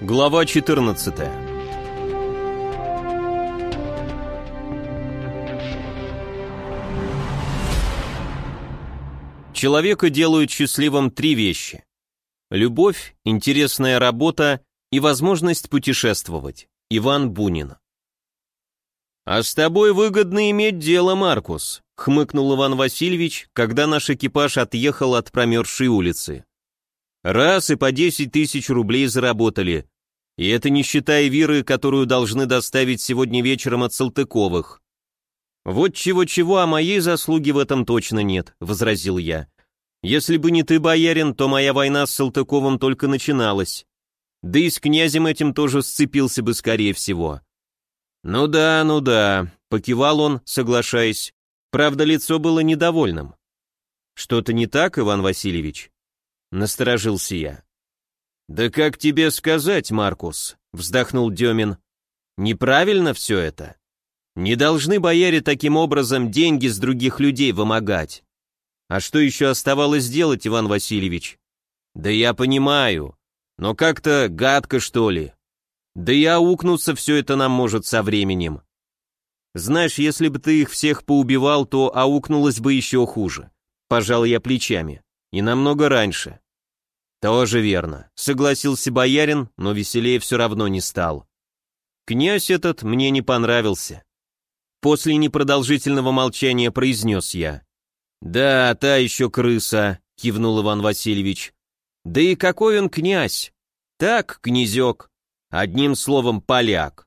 Глава 14 Человека делают счастливым три вещи. Любовь, интересная работа и возможность путешествовать. Иван Бунин. «А с тобой выгодно иметь дело, Маркус», — хмыкнул Иван Васильевич, когда наш экипаж отъехал от промерзшей улицы. «Раз и по десять тысяч рублей заработали. И это не считая Виры, которую должны доставить сегодня вечером от Салтыковых. «Вот чего-чего, а моей заслуги в этом точно нет», — возразил я. «Если бы не ты, боярин, то моя война с Салтыковым только начиналась. Да и с князем этим тоже сцепился бы, скорее всего». «Ну да, ну да», — покивал он, соглашаясь. Правда, лицо было недовольным. «Что-то не так, Иван Васильевич?» Насторожился я. «Да как тебе сказать, Маркус?» — вздохнул Демин. «Неправильно все это. Не должны бояре таким образом деньги с других людей вымогать. А что еще оставалось делать, Иван Васильевич? Да я понимаю, но как-то гадко, что ли. Да и аукнуться все это нам может со временем. Знаешь, если бы ты их всех поубивал, то аукнулось бы еще хуже. Пожал я плечами. И намного раньше. «Тоже верно», — согласился боярин, но веселее все равно не стал. «Князь этот мне не понравился». После непродолжительного молчания произнес я. «Да, та еще крыса», — кивнул Иван Васильевич. «Да и какой он князь? Так, князек. Одним словом, поляк.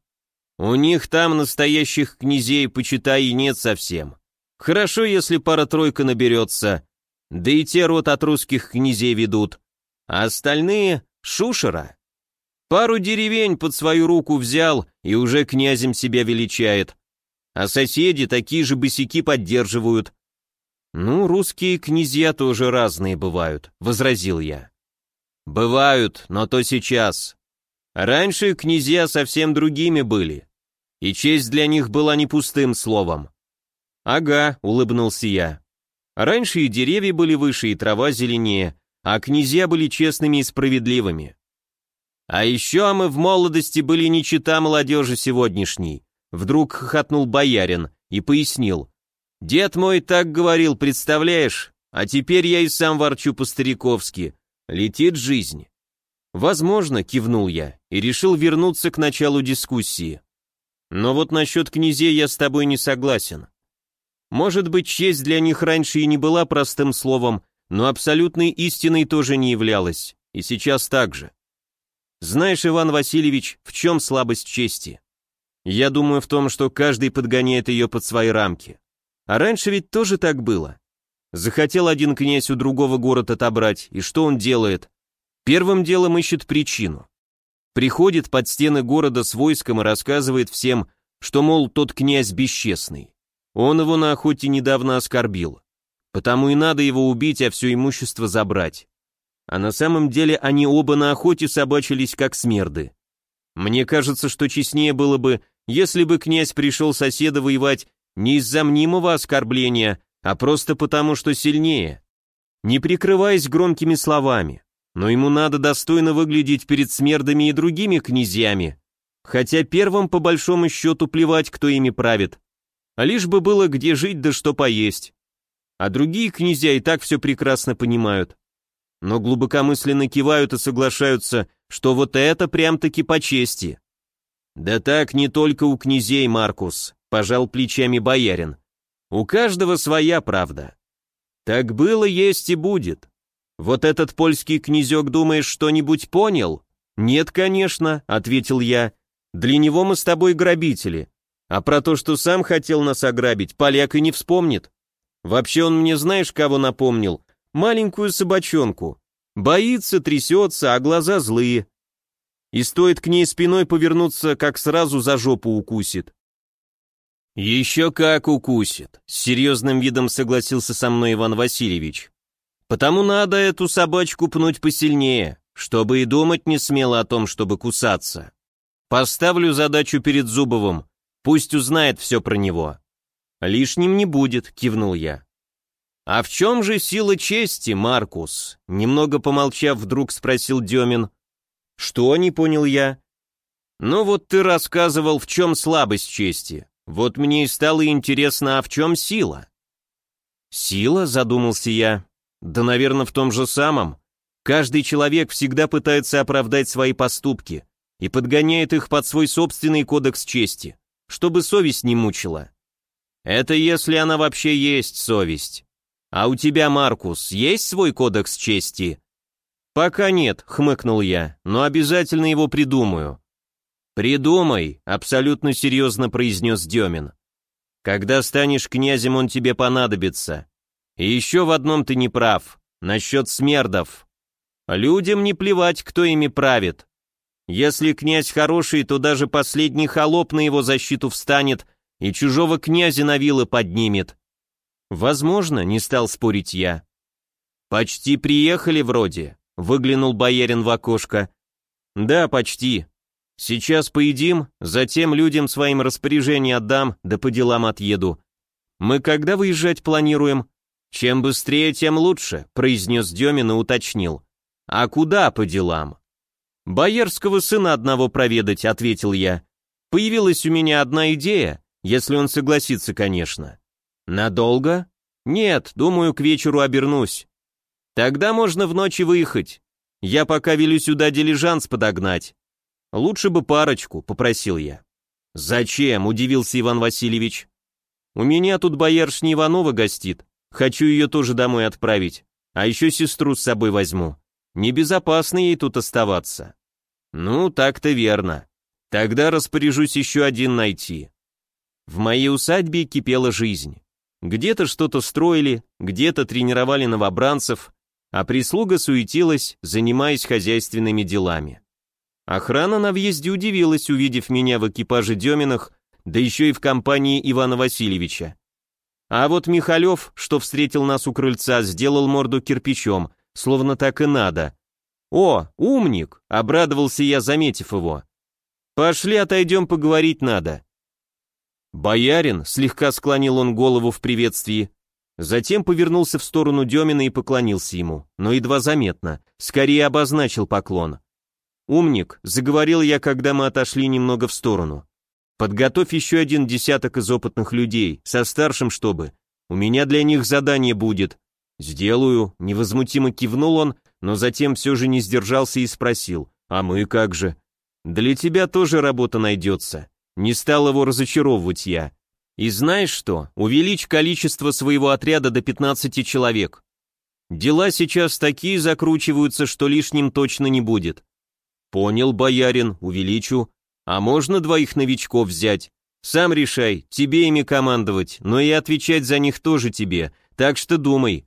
У них там настоящих князей, почитай, и нет совсем. Хорошо, если пара-тройка наберется, да и те род от русских князей ведут, а остальные — шушера. Пару деревень под свою руку взял и уже князем себя величает. А соседи такие же босяки поддерживают. «Ну, русские князья тоже разные бывают», — возразил я. «Бывают, но то сейчас. Раньше князья совсем другими были, и честь для них была не пустым словом». «Ага», — улыбнулся я. «Раньше и деревья были выше, и трава зеленее, а князья были честными и справедливыми. А еще мы в молодости были не чита молодежи сегодняшней. Вдруг хохотнул боярин и пояснил. Дед мой так говорил, представляешь? А теперь я и сам ворчу по-стариковски. Летит жизнь. Возможно, кивнул я и решил вернуться к началу дискуссии. Но вот насчет князей я с тобой не согласен. Может быть, честь для них раньше и не была простым словом, но абсолютной истиной тоже не являлась, и сейчас так же. Знаешь, Иван Васильевич, в чем слабость чести? Я думаю в том, что каждый подгоняет ее под свои рамки. А раньше ведь тоже так было. Захотел один князь у другого город отобрать, и что он делает? Первым делом ищет причину. Приходит под стены города с войском и рассказывает всем, что, мол, тот князь бесчестный. Он его на охоте недавно оскорбил. Потому и надо его убить, а все имущество забрать. А на самом деле они оба на охоте собачились как смерды. Мне кажется, что честнее было бы, если бы князь пришел соседа воевать не из-за мнимого оскорбления, а просто потому, что сильнее. Не прикрываясь громкими словами, но ему надо достойно выглядеть перед смердами и другими князьями, хотя первым по большому счету плевать, кто ими правит, а лишь бы было где жить да что поесть а другие князья и так все прекрасно понимают. Но глубокомысленно кивают и соглашаются, что вот это прям-таки по чести. Да так не только у князей, Маркус, пожал плечами боярин. У каждого своя правда. Так было, есть и будет. Вот этот польский князек, думаешь, что-нибудь понял? Нет, конечно, ответил я. Для него мы с тобой грабители. А про то, что сам хотел нас ограбить, поляк и не вспомнит. Вообще он мне знаешь, кого напомнил? Маленькую собачонку. Боится, трясется, а глаза злые. И стоит к ней спиной повернуться, как сразу за жопу укусит. «Еще как укусит», — с серьезным видом согласился со мной Иван Васильевич. «Потому надо эту собачку пнуть посильнее, чтобы и думать не смело о том, чтобы кусаться. Поставлю задачу перед Зубовым, пусть узнает все про него. «Лишним не будет», — кивнул я. «А в чем же сила чести, Маркус?» Немного помолчав, вдруг спросил Демин. Что, не понял я? Ну вот ты рассказывал, в чем слабость чести. Вот мне и стало интересно, а в чем сила? Сила, задумался я. Да, наверное, в том же самом. Каждый человек всегда пытается оправдать свои поступки и подгоняет их под свой собственный кодекс чести, чтобы совесть не мучила. Это если она вообще есть совесть. А у тебя, Маркус, есть свой кодекс чести? Пока нет, хмыкнул я, но обязательно его придумаю. Придумай, абсолютно серьезно произнес Демин. Когда станешь князем, он тебе понадобится. И еще в одном ты не прав, насчет смердов. Людям не плевать, кто ими правит. Если князь хороший, то даже последний холоп на его защиту встанет и чужого князя на вилы поднимет. Возможно, не стал спорить я. Почти приехали вроде, выглянул боярин в окошко. Да, почти. Сейчас поедим, затем людям своим распоряжение отдам, да по делам отъеду. Мы когда выезжать планируем? Чем быстрее, тем лучше, произнес Демин и уточнил. А куда по делам? «Боярского сына одного проведать», — ответил я. «Появилась у меня одна идея, если он согласится, конечно». «Надолго?» «Нет, думаю, к вечеру обернусь». «Тогда можно в ночь выехать. Я пока велю сюда дилижанс подогнать». «Лучше бы парочку», — попросил я. «Зачем?» — удивился Иван Васильевич. «У меня тут бояршня Иванова гостит. Хочу ее тоже домой отправить. А еще сестру с собой возьму. Небезопасно ей тут оставаться». «Ну, так-то верно. Тогда распоряжусь еще один найти». В моей усадьбе кипела жизнь. Где-то что-то строили, где-то тренировали новобранцев, а прислуга суетилась, занимаясь хозяйственными делами. Охрана на въезде удивилась, увидев меня в экипаже Деминах, да еще и в компании Ивана Васильевича. А вот Михалев, что встретил нас у крыльца, сделал морду кирпичом, словно так и надо, «О, умник!» — обрадовался я, заметив его. «Пошли отойдем, поговорить надо». «Боярин», — слегка склонил он голову в приветствии, затем повернулся в сторону Демина и поклонился ему, но едва заметно, скорее обозначил поклон. «Умник», — заговорил я, когда мы отошли немного в сторону. «Подготовь еще один десяток из опытных людей, со старшим чтобы. У меня для них задание будет». «Сделаю», — невозмутимо кивнул он, но затем все же не сдержался и спросил, «А мы как же?» «Для тебя тоже работа найдется». Не стал его разочаровывать я. «И знаешь что? Увеличь количество своего отряда до 15 человек. Дела сейчас такие закручиваются, что лишним точно не будет». «Понял, боярин, увеличу. А можно двоих новичков взять? Сам решай, тебе ими командовать, но и отвечать за них тоже тебе, так что думай,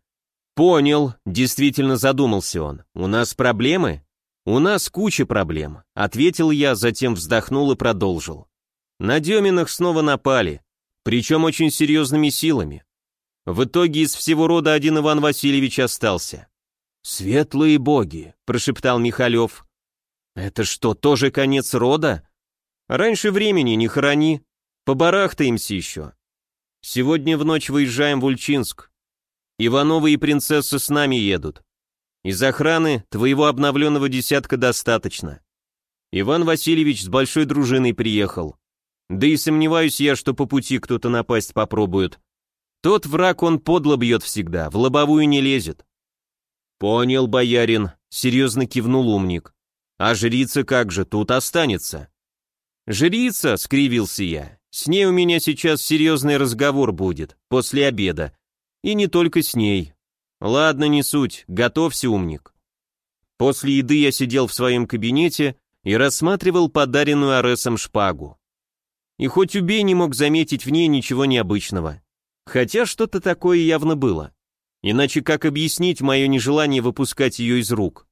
«Понял», — действительно задумался он. «У нас проблемы?» «У нас куча проблем», — ответил я, затем вздохнул и продолжил. На Деминах снова напали, причем очень серьезными силами. В итоге из всего рода один Иван Васильевич остался. «Светлые боги», — прошептал Михалев. «Это что, тоже конец рода? Раньше времени не храни, побарахтаемся еще. Сегодня в ночь выезжаем в Ульчинск. Ивановы и принцесса с нами едут. Из охраны твоего обновленного десятка достаточно. Иван Васильевич с большой дружиной приехал. Да и сомневаюсь я, что по пути кто-то напасть попробует. Тот враг он подло бьет всегда, в лобовую не лезет. Понял, боярин, серьезно кивнул умник. А жрица как же, тут останется. Жрица, скривился я, с ней у меня сейчас серьезный разговор будет, после обеда. И не только с ней. Ладно, не суть, готовься, умник. После еды я сидел в своем кабинете и рассматривал подаренную Аресом шпагу. И хоть убей не мог заметить в ней ничего необычного. Хотя что-то такое явно было. Иначе как объяснить мое нежелание выпускать ее из рук?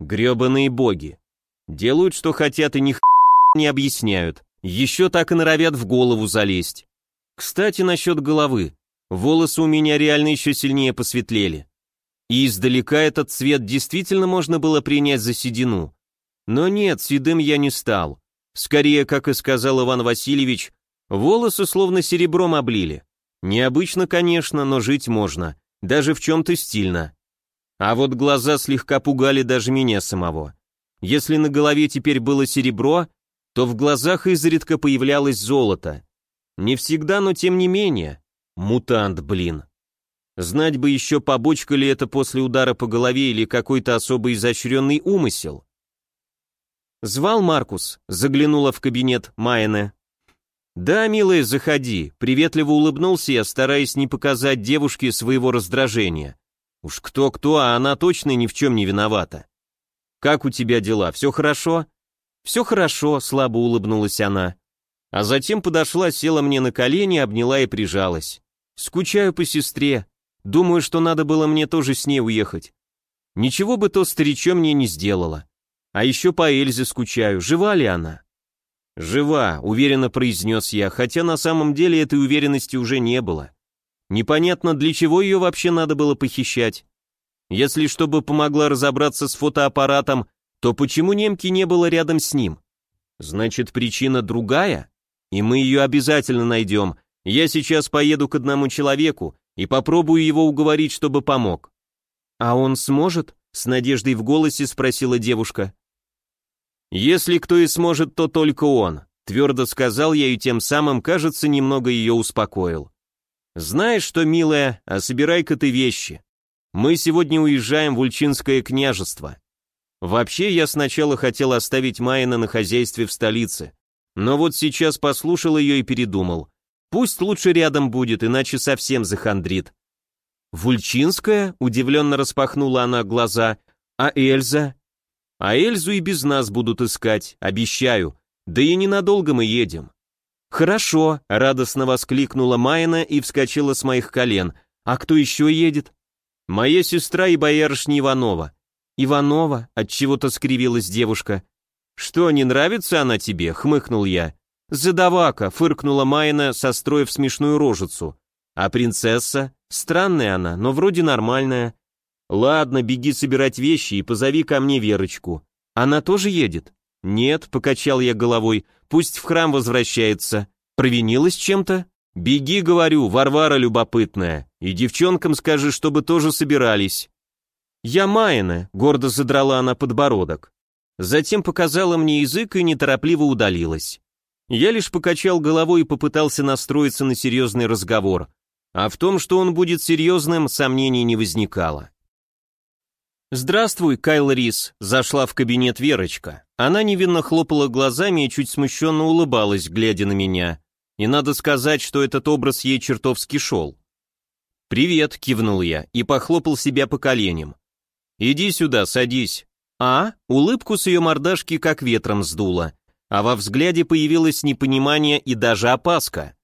Гребаные боги. Делают, что хотят, и ни не объясняют. Еще так и норовят в голову залезть. Кстати, насчет головы. Волосы у меня реально еще сильнее посветлели. И издалека этот цвет действительно можно было принять за седину. Но нет, седым я не стал. Скорее, как и сказал Иван Васильевич, волосы словно серебром облили. Необычно, конечно, но жить можно, даже в чем-то стильно. А вот глаза слегка пугали даже меня самого. Если на голове теперь было серебро, то в глазах изредка появлялось золото. Не всегда, но тем не менее. Мутант, блин. Знать бы еще, побочка ли это после удара по голове или какой-то особо изощренный умысел. «Звал Маркус», — заглянула в кабинет Майена. «Да, милая, заходи», — приветливо улыбнулся я, стараясь не показать девушке своего раздражения. Уж кто-кто, а она точно ни в чем не виновата. «Как у тебя дела, все хорошо?» «Все хорошо», — слабо улыбнулась она. А затем подошла, села мне на колени, обняла и прижалась. «Скучаю по сестре. Думаю, что надо было мне тоже с ней уехать. Ничего бы то старичок мне не сделала. А еще по Эльзе скучаю. Жива ли она?» «Жива», — уверенно произнес я, хотя на самом деле этой уверенности уже не было. Непонятно, для чего ее вообще надо было похищать. Если чтобы помогла разобраться с фотоаппаратом, то почему немки не было рядом с ним? Значит, причина другая? И мы ее обязательно найдем. Я сейчас поеду к одному человеку и попробую его уговорить, чтобы помог. А он сможет? С надеждой в голосе спросила девушка. «Если кто и сможет, то только он», — твердо сказал я и тем самым, кажется, немного ее успокоил. «Знаешь что, милая, а собирай-ка ты вещи. Мы сегодня уезжаем в Ульчинское княжество. Вообще, я сначала хотел оставить Майна на хозяйстве в столице, но вот сейчас послушал ее и передумал. Пусть лучше рядом будет, иначе совсем захандрит». «Вульчинская?» — удивленно распахнула она глаза. «А Эльза?» А Эльзу и без нас будут искать, обещаю. Да и ненадолго мы едем. Хорошо, радостно воскликнула Майна и вскочила с моих колен. А кто еще едет? Моя сестра и боярышня Иванова. Иванова, от чего-то скривилась девушка. Что, не нравится она тебе? хмыкнул я. Задавака, фыркнула Майна, состроив смешную рожицу. А принцесса? Странная она, но вроде нормальная. «Ладно, беги собирать вещи и позови ко мне Верочку. Она тоже едет?» «Нет», — покачал я головой, — «пусть в храм возвращается. Провинилась чем-то?» «Беги, говорю, Варвара любопытная, и девчонкам скажи, чтобы тоже собирались». «Я Майна», — гордо задрала она подбородок. Затем показала мне язык и неторопливо удалилась. Я лишь покачал головой и попытался настроиться на серьезный разговор. А в том, что он будет серьезным, сомнений не возникало. «Здравствуй, Кайл Рис», — зашла в кабинет Верочка. Она невинно хлопала глазами и чуть смущенно улыбалась, глядя на меня. И надо сказать, что этот образ ей чертовски шел. «Привет», — кивнул я и похлопал себя по коленям. «Иди сюда, садись». А, улыбку с ее мордашки как ветром сдуло, а во взгляде появилось непонимание и даже опаска.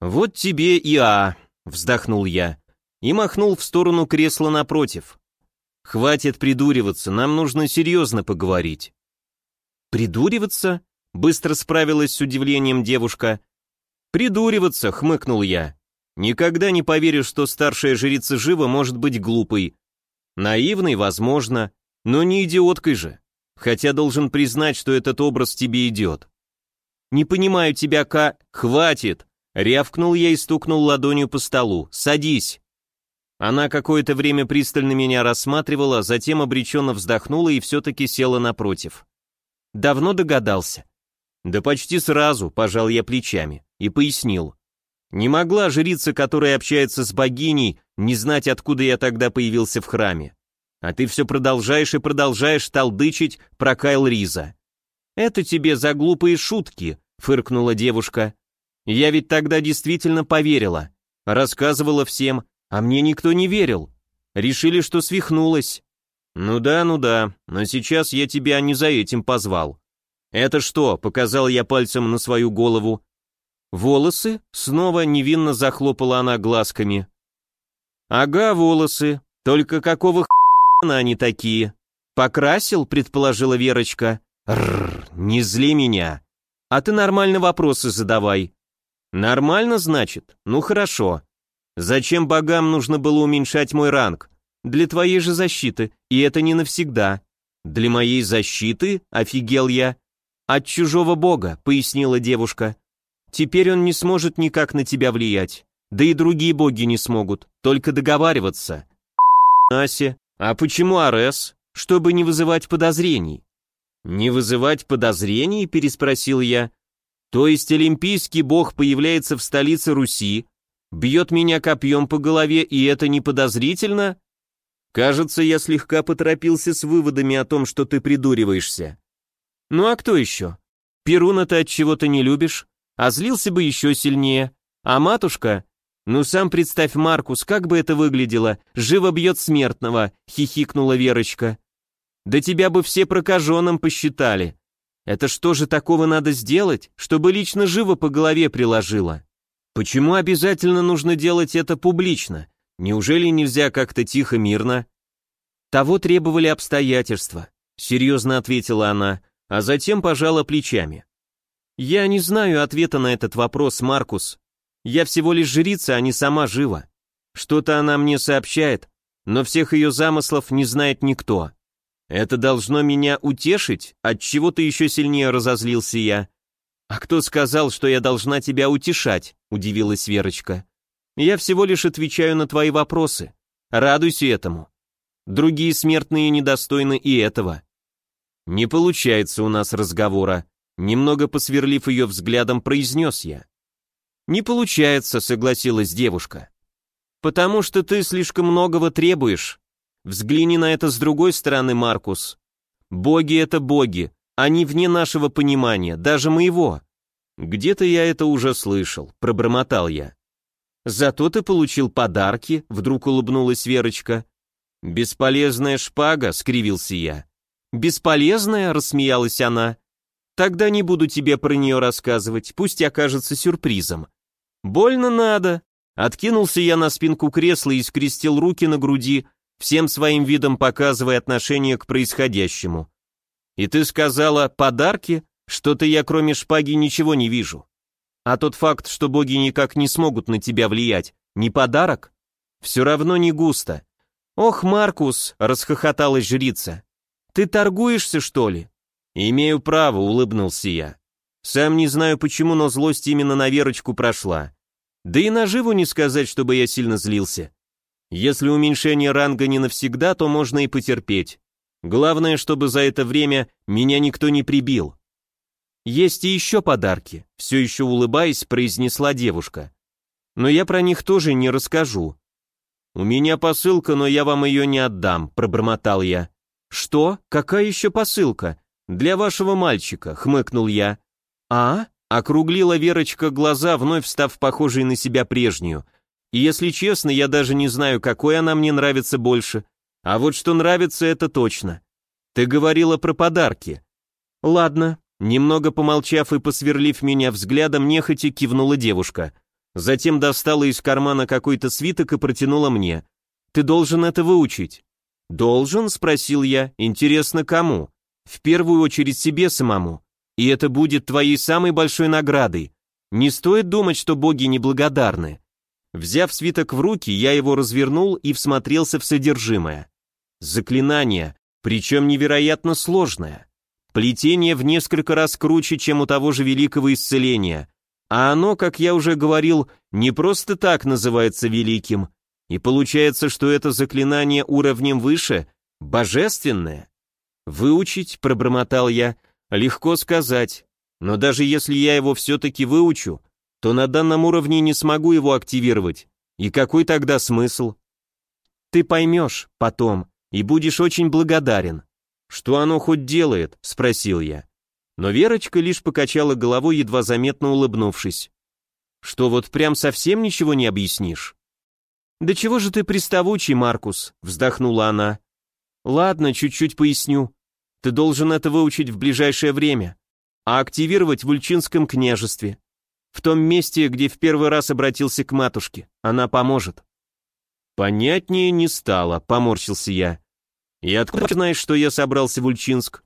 «Вот тебе и а», — вздохнул я и махнул в сторону кресла напротив. «Хватит придуриваться, нам нужно серьезно поговорить». «Придуриваться?» — быстро справилась с удивлением девушка. «Придуриваться», — хмыкнул я. «Никогда не поверю, что старшая жрица жива может быть глупой. Наивной, возможно, но не идиоткой же. Хотя должен признать, что этот образ тебе идет». «Не понимаю тебя, Ка...» «Хватит!» — рявкнул я и стукнул ладонью по столу. «Садись!» Она какое-то время пристально меня рассматривала, затем обреченно вздохнула и все-таки села напротив. Давно догадался. Да почти сразу, пожал я плечами и пояснил. Не могла жрица, которая общается с богиней, не знать, откуда я тогда появился в храме. А ты все продолжаешь и продолжаешь толдычить про Кайл Риза. Это тебе за глупые шутки, фыркнула девушка. Я ведь тогда действительно поверила. Рассказывала всем, а мне никто не верил. Решили, что свихнулась. Ну да, ну да, но сейчас я тебя не за этим позвал. Это что, показал я пальцем на свою голову. Волосы? Снова невинно захлопала она глазками. Ага, волосы. Только какого хрена они такие? Покрасил, предположила Верочка. Рррр, не зли меня. А ты нормально вопросы задавай. Нормально, значит? Ну хорошо. Зачем богам нужно было уменьшать мой ранг? Для твоей же защиты, и это не навсегда. Для моей защиты? Офигел я. От чужого бога, пояснила девушка. Теперь он не сможет никак на тебя влиять. Да и другие боги не смогут, только договариваться. Ася, а почему Арес? Чтобы не вызывать подозрений. «Не вызывать подозрений?» – переспросил я. «То есть олимпийский бог появляется в столице Руси, бьет меня копьем по голове, и это не подозрительно?» «Кажется, я слегка поторопился с выводами о том, что ты придуриваешься». «Ну а кто еще? Перуна ты от чего-то не любишь, а злился бы еще сильнее. А матушка? Ну сам представь, Маркус, как бы это выглядело, живо бьет смертного», — хихикнула Верочка. Да тебя бы все прокаженным посчитали. Это что же такого надо сделать, чтобы лично живо по голове приложило? Почему обязательно нужно делать это публично? Неужели нельзя как-то тихо, мирно? Того требовали обстоятельства, серьезно ответила она, а затем пожала плечами. Я не знаю ответа на этот вопрос, Маркус. Я всего лишь жрица, а не сама жива. Что-то она мне сообщает, но всех ее замыслов не знает никто. Это должно меня утешить? От чего ты еще сильнее разозлился я? А кто сказал, что я должна тебя утешать? Удивилась Верочка. Я всего лишь отвечаю на твои вопросы. Радуйся этому. Другие смертные недостойны и этого. Не получается у нас разговора. Немного посверлив ее взглядом, произнес я. Не получается, согласилась девушка. Потому что ты слишком многого требуешь. Взгляни на это с другой стороны, Маркус. Боги — это боги, они вне нашего понимания, даже моего. Где-то я это уже слышал, пробормотал я. Зато ты получил подарки, вдруг улыбнулась Верочка. Бесполезная шпага, скривился я. Бесполезная, рассмеялась она. Тогда не буду тебе про нее рассказывать, пусть окажется сюрпризом. Больно надо. Откинулся я на спинку кресла и скрестил руки на груди, всем своим видом показывая отношение к происходящему. «И ты сказала, подарки? Что-то я кроме шпаги ничего не вижу. А тот факт, что боги никак не смогут на тебя влиять, не подарок? Все равно не густо. Ох, Маркус, расхохоталась жрица. Ты торгуешься, что ли? Имею право, улыбнулся я. Сам не знаю почему, но злость именно на Верочку прошла. Да и наживу не сказать, чтобы я сильно злился. Если уменьшение ранга не навсегда, то можно и потерпеть. Главное, чтобы за это время меня никто не прибил. Есть и еще подарки, все еще улыбаясь, произнесла девушка. Но я про них тоже не расскажу. У меня посылка, но я вам ее не отдам, пробормотал я. Что? Какая еще посылка? Для вашего мальчика, хмыкнул я. А? Округлила Верочка глаза, вновь став похожей на себя прежнюю. И если честно, я даже не знаю, какой она мне нравится больше. А вот что нравится, это точно. Ты говорила про подарки. Ладно. Немного помолчав и посверлив меня взглядом, нехотя кивнула девушка. Затем достала из кармана какой-то свиток и протянула мне. Ты должен это выучить. Должен? Спросил я. Интересно, кому? В первую очередь себе самому. И это будет твоей самой большой наградой. Не стоит думать, что боги неблагодарны. Взяв свиток в руки, я его развернул и всмотрелся в содержимое. Заклинание, причем невероятно сложное. Плетение в несколько раз круче, чем у того же великого исцеления. А оно, как я уже говорил, не просто так называется великим. И получается, что это заклинание уровнем выше, божественное. «Выучить», — пробормотал я, — «легко сказать. Но даже если я его все-таки выучу, то на данном уровне не смогу его активировать. И какой тогда смысл? Ты поймешь потом и будешь очень благодарен. Что оно хоть делает? Спросил я. Но Верочка лишь покачала головой, едва заметно улыбнувшись. Что вот прям совсем ничего не объяснишь? Да чего же ты приставучий, Маркус? Вздохнула она. Ладно, чуть-чуть поясню. Ты должен это выучить в ближайшее время, а активировать в Ульчинском княжестве. В том месте, где в первый раз обратился к матушке. Она поможет. Понятнее не стало, поморщился я. И откуда знаешь, что я собрался в Ульчинск?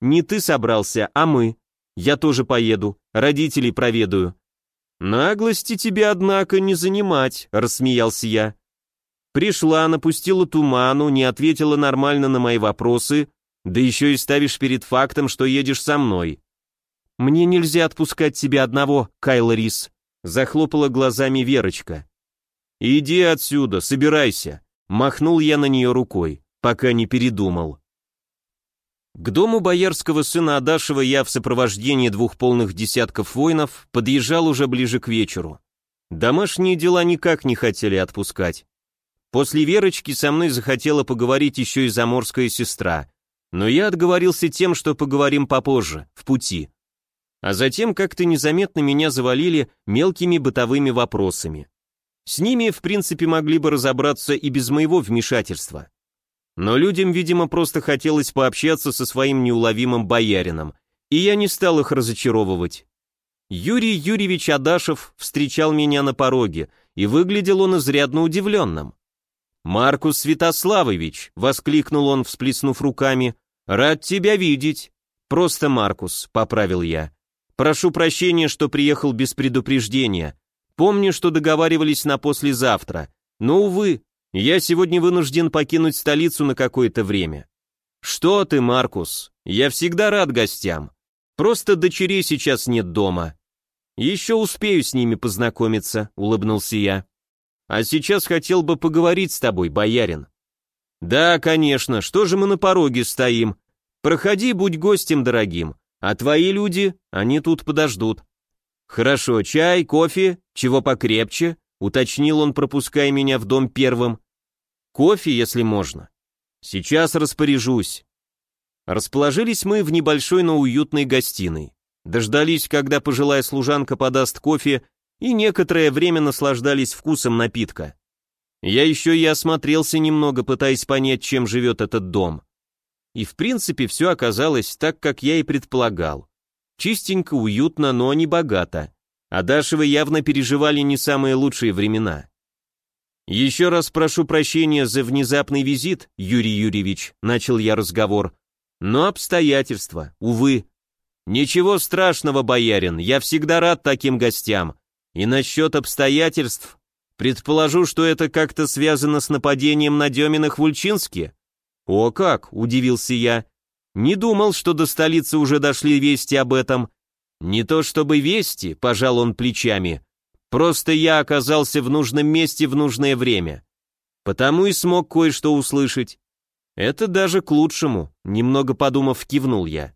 Не ты собрался, а мы. Я тоже поеду, родителей проведаю. Наглости тебе, однако, не занимать, рассмеялся я. Пришла, напустила туману, не ответила нормально на мои вопросы, да еще и ставишь перед фактом, что едешь со мной. «Мне нельзя отпускать тебя одного, Кайла Рис», — захлопала глазами Верочка. «Иди отсюда, собирайся», — махнул я на нее рукой, пока не передумал. К дому боярского сына Адашева я в сопровождении двух полных десятков воинов подъезжал уже ближе к вечеру. Домашние дела никак не хотели отпускать. После Верочки со мной захотела поговорить еще и заморская сестра, но я отговорился тем, что поговорим попозже, в пути. А затем как-то незаметно меня завалили мелкими бытовыми вопросами. С ними, в принципе, могли бы разобраться и без моего вмешательства. Но людям, видимо, просто хотелось пообщаться со своим неуловимым боярином, и я не стал их разочаровывать. Юрий Юрьевич Адашев встречал меня на пороге, и выглядел он изрядно удивленным. «Маркус Святославович!» — воскликнул он, всплеснув руками. «Рад тебя видеть!» «Просто Маркус», — поправил я. «Прошу прощения, что приехал без предупреждения. Помню, что договаривались на послезавтра. Но, увы, я сегодня вынужден покинуть столицу на какое-то время. Что ты, Маркус? Я всегда рад гостям. Просто дочерей сейчас нет дома. Еще успею с ними познакомиться, улыбнулся я. А сейчас хотел бы поговорить с тобой, боярин. Да, конечно, что же мы на пороге стоим? Проходи, будь гостем дорогим. А твои люди, они тут подождут. Хорошо, чай, кофе, чего покрепче, уточнил он, пропуская меня в дом первым. Кофе, если можно. Сейчас распоряжусь. Расположились мы в небольшой, но уютной гостиной. Дождались, когда пожилая служанка подаст кофе, и некоторое время наслаждались вкусом напитка. Я еще и осмотрелся немного, пытаясь понять, чем живет этот дом. И в принципе все оказалось так, как я и предполагал. Чистенько, уютно, но не богато. А Дашевы явно переживали не самые лучшие времена. «Еще раз прошу прощения за внезапный визит, Юрий Юрьевич», — начал я разговор. «Но обстоятельства, увы». «Ничего страшного, боярин, я всегда рад таким гостям. И насчет обстоятельств, предположу, что это как-то связано с нападением на Деминых в Ульчинске». «О как!» — удивился я. «Не думал, что до столицы уже дошли вести об этом. Не то чтобы вести, пожал он плечами. Просто я оказался в нужном месте в нужное время. Потому и смог кое-что услышать. Это даже к лучшему, немного подумав, кивнул я.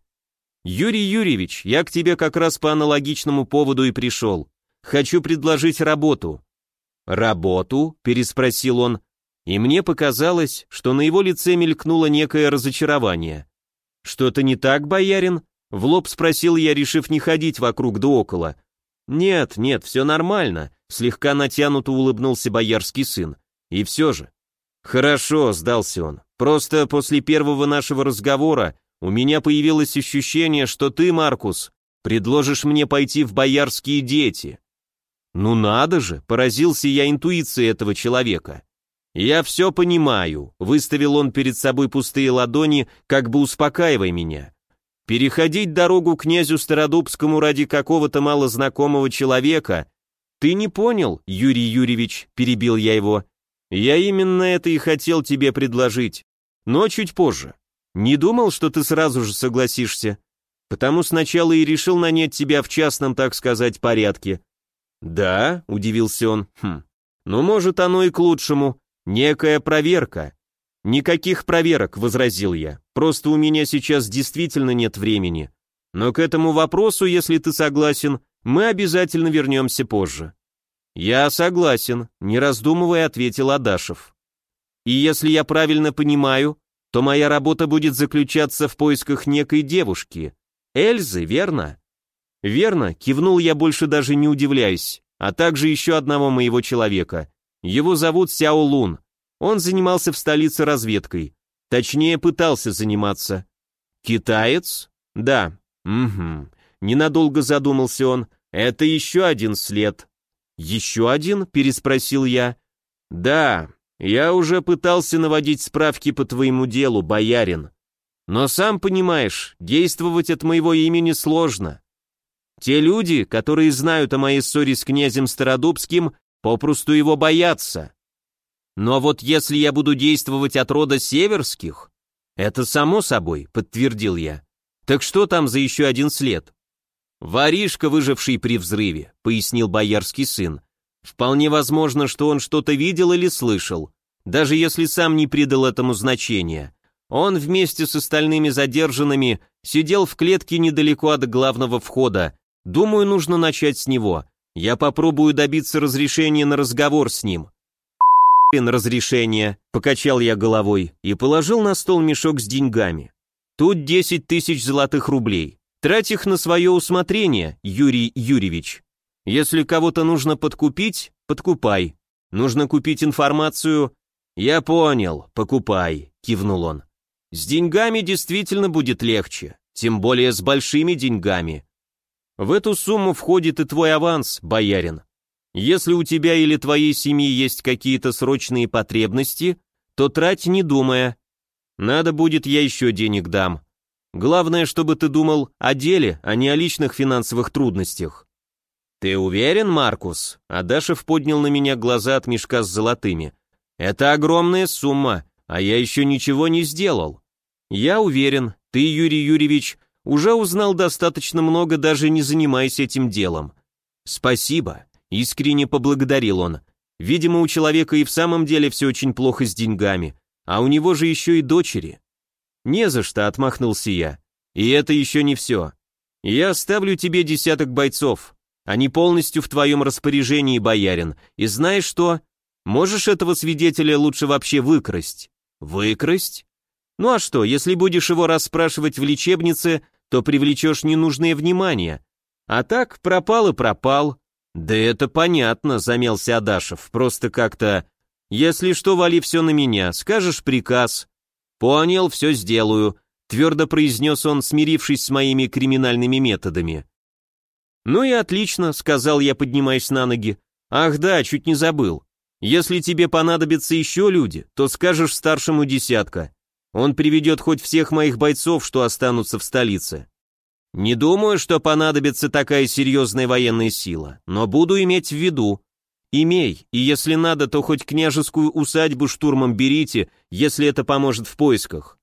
Юрий Юрьевич, я к тебе как раз по аналогичному поводу и пришел. Хочу предложить работу. Работу? переспросил он, и мне показалось, что на его лице мелькнуло некое разочарование. Что-то не так, боярин? В лоб спросил я, решив не ходить вокруг да около. «Нет, нет, все нормально», — слегка натянуто улыбнулся боярский сын. «И все же». «Хорошо», — сдался он. «Просто после первого нашего разговора у меня появилось ощущение, что ты, Маркус, предложишь мне пойти в боярские дети». «Ну надо же», — поразился я интуицией этого человека. «Я все понимаю», — выставил он перед собой пустые ладони, как бы успокаивая меня. Переходить дорогу князю Стародубскому ради какого-то малознакомого человека? Ты не понял, Юрий Юрьевич, перебил я его. Я именно это и хотел тебе предложить, но чуть позже. Не думал, что ты сразу же согласишься. Потому сначала и решил нанять тебя в частном, так сказать, порядке. Да, удивился он. Хм. Ну, может, оно и к лучшему. Некая проверка. «Никаких проверок», — возразил я. «Просто у меня сейчас действительно нет времени. Но к этому вопросу, если ты согласен, мы обязательно вернемся позже». «Я согласен», — не раздумывая ответил Адашев. «И если я правильно понимаю, то моя работа будет заключаться в поисках некой девушки. Эльзы, верно?» «Верно», — кивнул я, больше даже не удивляюсь, а также еще одного моего человека. Его зовут Сяо Лун. Он занимался в столице разведкой. Точнее, пытался заниматься. Китаец? Да. Угу. Ненадолго задумался он. Это еще один след. Еще один? Переспросил я. Да, я уже пытался наводить справки по твоему делу, боярин. Но сам понимаешь, действовать от моего имени сложно. Те люди, которые знают о моей ссоре с князем Стародубским, попросту его боятся. Но вот если я буду действовать от рода северских, это само собой, подтвердил я. Так что там за еще один след? Воришка, выживший при взрыве, пояснил боярский сын. Вполне возможно, что он что-то видел или слышал, даже если сам не придал этому значения. Он вместе с остальными задержанными сидел в клетке недалеко от главного входа. Думаю, нужно начать с него. Я попробую добиться разрешения на разговор с ним. разрешение, покачал я головой и положил на стол мешок с деньгами. Тут 10 тысяч золотых рублей. Трать их на свое усмотрение, Юрий Юрьевич. Если кого-то нужно подкупить, подкупай. Нужно купить информацию. Я понял, покупай, кивнул он. С деньгами действительно будет легче, тем более с большими деньгами. В эту сумму входит и твой аванс, боярин. Если у тебя или твоей семьи есть какие-то срочные потребности, то трать не думая. Надо будет, я еще денег дам. Главное, чтобы ты думал о деле, а не о личных финансовых трудностях. Ты уверен, Маркус? Адашев поднял на меня глаза от мешка с золотыми. Это огромная сумма, а я еще ничего не сделал. Я уверен, ты, Юрий Юрьевич, уже узнал достаточно много, даже не занимаясь этим делом. Спасибо, искренне поблагодарил он. Видимо, у человека и в самом деле все очень плохо с деньгами, а у него же еще и дочери. Не за что, отмахнулся я. И это еще не все. Я оставлю тебе десяток бойцов. Они полностью в твоем распоряжении, боярин. И знаешь что? Можешь этого свидетеля лучше вообще выкрасть. Выкрасть? Ну а что, если будешь его расспрашивать в лечебнице, то привлечешь ненужное внимание. А так, пропал и пропал. Да это понятно, замялся Адашев, просто как-то... Если что, вали все на меня, скажешь приказ. Понял, все сделаю, твердо произнес он, смирившись с моими криминальными методами. Ну и отлично, сказал я, поднимаясь на ноги. Ах да, чуть не забыл. Если тебе понадобятся еще люди, то скажешь старшему десятка. Он приведет хоть всех моих бойцов, что останутся в столице. Не думаю, что понадобится такая серьезная военная сила, но буду иметь в виду. Имей, и если надо, то хоть княжескую усадьбу штурмом берите, если это поможет в поисках.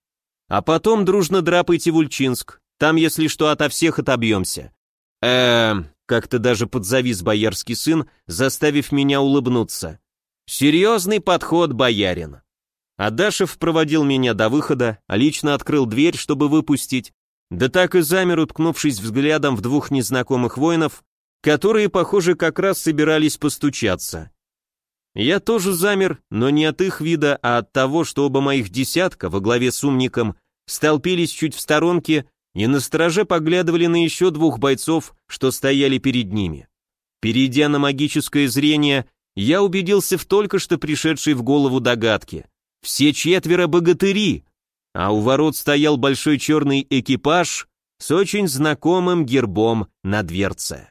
А потом дружно драпайте в Ульчинск, там, если что, ото всех отобьемся. Эм, как-то даже подзавис боярский сын, заставив меня улыбнуться. Серьезный подход, боярин. Адашев проводил меня до выхода, а лично открыл дверь, чтобы выпустить, да так и замер, уткнувшись взглядом в двух незнакомых воинов, которые, похоже, как раз собирались постучаться. Я тоже замер, но не от их вида, а от того, что оба моих десятка во главе с умником столпились чуть в сторонке и на страже поглядывали на еще двух бойцов, что стояли перед ними. Перейдя на магическое зрение, я убедился в только что пришедшей в голову догадке. Все четверо богатыри, а у ворот стоял большой черный экипаж с очень знакомым гербом на дверце.